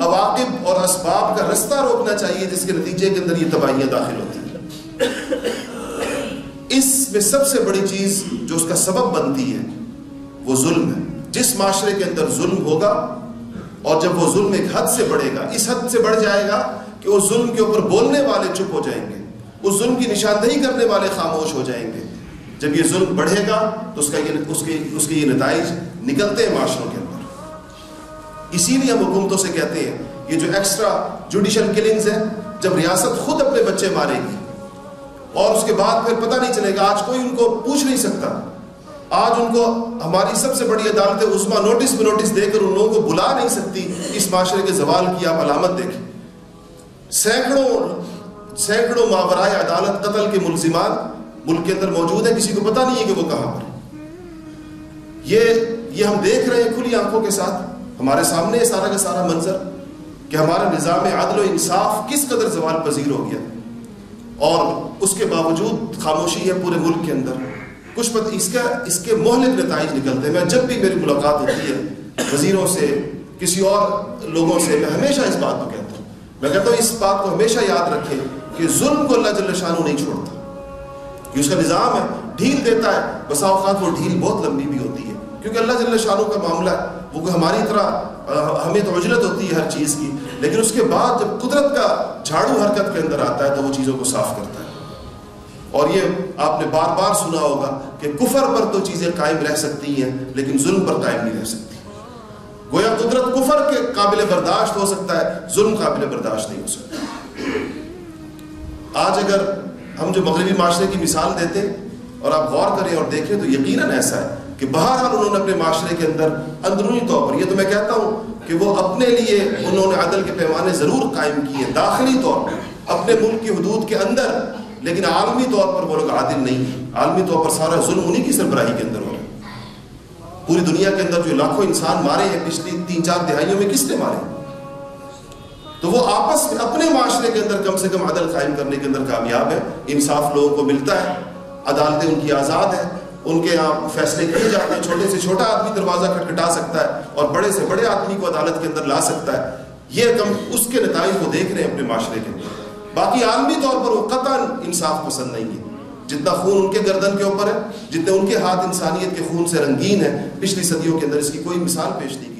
عواقب اور اسباب کا رستہ روکنا چاہیے جس کے نتیجے کے اندر یہ تباہیاں داخل ہوتی ہیں۔ اس میں سب سے بڑی چیز جو اس کا سبب بنتی ہے، وہ ظلم ہے۔ جس معاشرے کے اندر ظلم ہوگا اور جب وہ ظلم ایک حد سے بڑھے گا، اس حد سے بڑھ جائے گا کہ اس ظلم کے اوپر بولنے والے چپ ہو جائیں گے، اس ظلم کی نشاندہی کرنے والے خاموش ہو جائیں گے۔ جب یہ ظلم بڑھے گا تو اس کا یہ اس کے اس کے یہ نتائج نکلتے ہیں معاشروں اسی لیے ہم حکومتوں سے کہتے ہیں، یہ جو ایکسٹرا جوڈیشل کلنگز ہیں، جب ریاست خود اپنے بچے مارے گی، اور اس کے بعد پھر پتہ نہیں چلے گا، آج کوئی ان کو پوچھ نہیں سکتا۔ آج ان کو ہماری سب سے بڑی عدالت عثما نوٹس پہ نوٹس دے کر ان لوگوں کو بلا نہیں سکتی اس معاشرے کے زوال کی آپ علامت دیکھیں۔ سینکڑوں سینکڑوں ماورائے عدالت، قتل کے ملزمان ملک کے اندر موجود ہیں، کسی کو پتہ نہیں ہے کہ وہ کہاں پر یہ یہ ہم دیکھ رہے ہیں کھلی آنکھوں کے ساتھ۔ ہمارے سامنے یہ سارا کا سارا منظر کہ ہمارا نظام عدل و انصاف کس قدر زوال پذیر ہو گیا اور اس کے باوجود خاموشی ہے پورے ملک کے اندر۔ کچھ پت اس کا، اس کے مہلک نتائج نکلتے ہیں۔ میں جب بھی میری ملاقات ہوتی ہے وزیروں سے، کسی اور لوگوں سے، میں ہمیشہ اس بات کو کہتا ہوں۔ میں کہتا ہوں اس بات کو ہمیشہ یاد رکھیں کہ ظلم کو اللہ جل شانو نہیں چھوڑتا۔ کہ اس کا نظام ہے، ڈھیل دیتا ہے۔ بسا اوقات وہ ڈھیل بہت لمبی بھی ہوتی ہے، کیونکہ اللہ جل شانو کا معاملہ ہے وہ ہماری طرح ہمیں تو اجرت ہوتی ہے ہر چیز کی، لیکن اس کے بعد جب قدرت کا جھاڑو حرکت کے اندر آتا ہے تو وہ چیزوں کو صاف کرتا ہے۔ اور یہ آپ نے بار بار سنا ہوگا کہ کفر پر تو چیزیں قائم رہ سکتی ہیں، لیکن ظلم پر قائم نہیں رہ سکتی۔ گویا قدرت کفر کے قابل برداشت ہو سکتا ہے، ظلم قابل برداشت نہیں ہو سکتا۔ آج اگر ہم جو مغربی معاشرے کی مثال دیتے اور آپ غور کریں اور دیکھیں تو یقیناً ایسا ہے کہ بہرحال انہوں نے اپنے معاشرے کے اندر اندرونی طور پر، یہ تو میں کہتا ہوں کہ وہ اپنے لیے انہوں نے عدل کے پیمانے ضرور قائم کیے داخلی طور پر، اپنے ملک کی حدود کے اندر، لیکن عالمی طور پر وہ لوگ عادل نہیں ہیں۔ عالمی طور پر سارا ظلم انہیں کی سربراہی کے اندر ہو رہا ہے۔ پوری دنیا کے اندر جو لاکھوں انسان مارے ہیں، پچھلی تین چار دہائیوں میں کس نے مارے؟ تو وہ آپس میں اپنے معاشرے کے اندر کم سے کم عدل قائم کرنے کے اندر کامیاب ہے، انصاف لوگوں کو ملتا ہے، عدالتیں ان کی آزاد ہیں، ان کے یہاں فیصلے کیے جاتے ہیں، چھوٹے سے چھوٹا آدمی دروازہ کھٹکھٹا سکتا ہے اور بڑے سے بڑے آدمی کو عدالت کے اندر لا سکتا ہے۔ یہ کم اس کے نتائج کو دیکھ رہے ہیں اپنے معاشرے کے۔ اندر باقی عالمی طور پر وہ قطعا انصاف پسند نہیں ہے۔ جتنا خون ان کے گردن کے اوپر ہے، جتنے ان کے ہاتھ انسانیت کے خون سے رنگین ہے پچھلی صدیوں کے اندر اس کی کوئی مثال پیش نہیں کی۔